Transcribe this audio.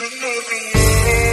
Maybe, yeah.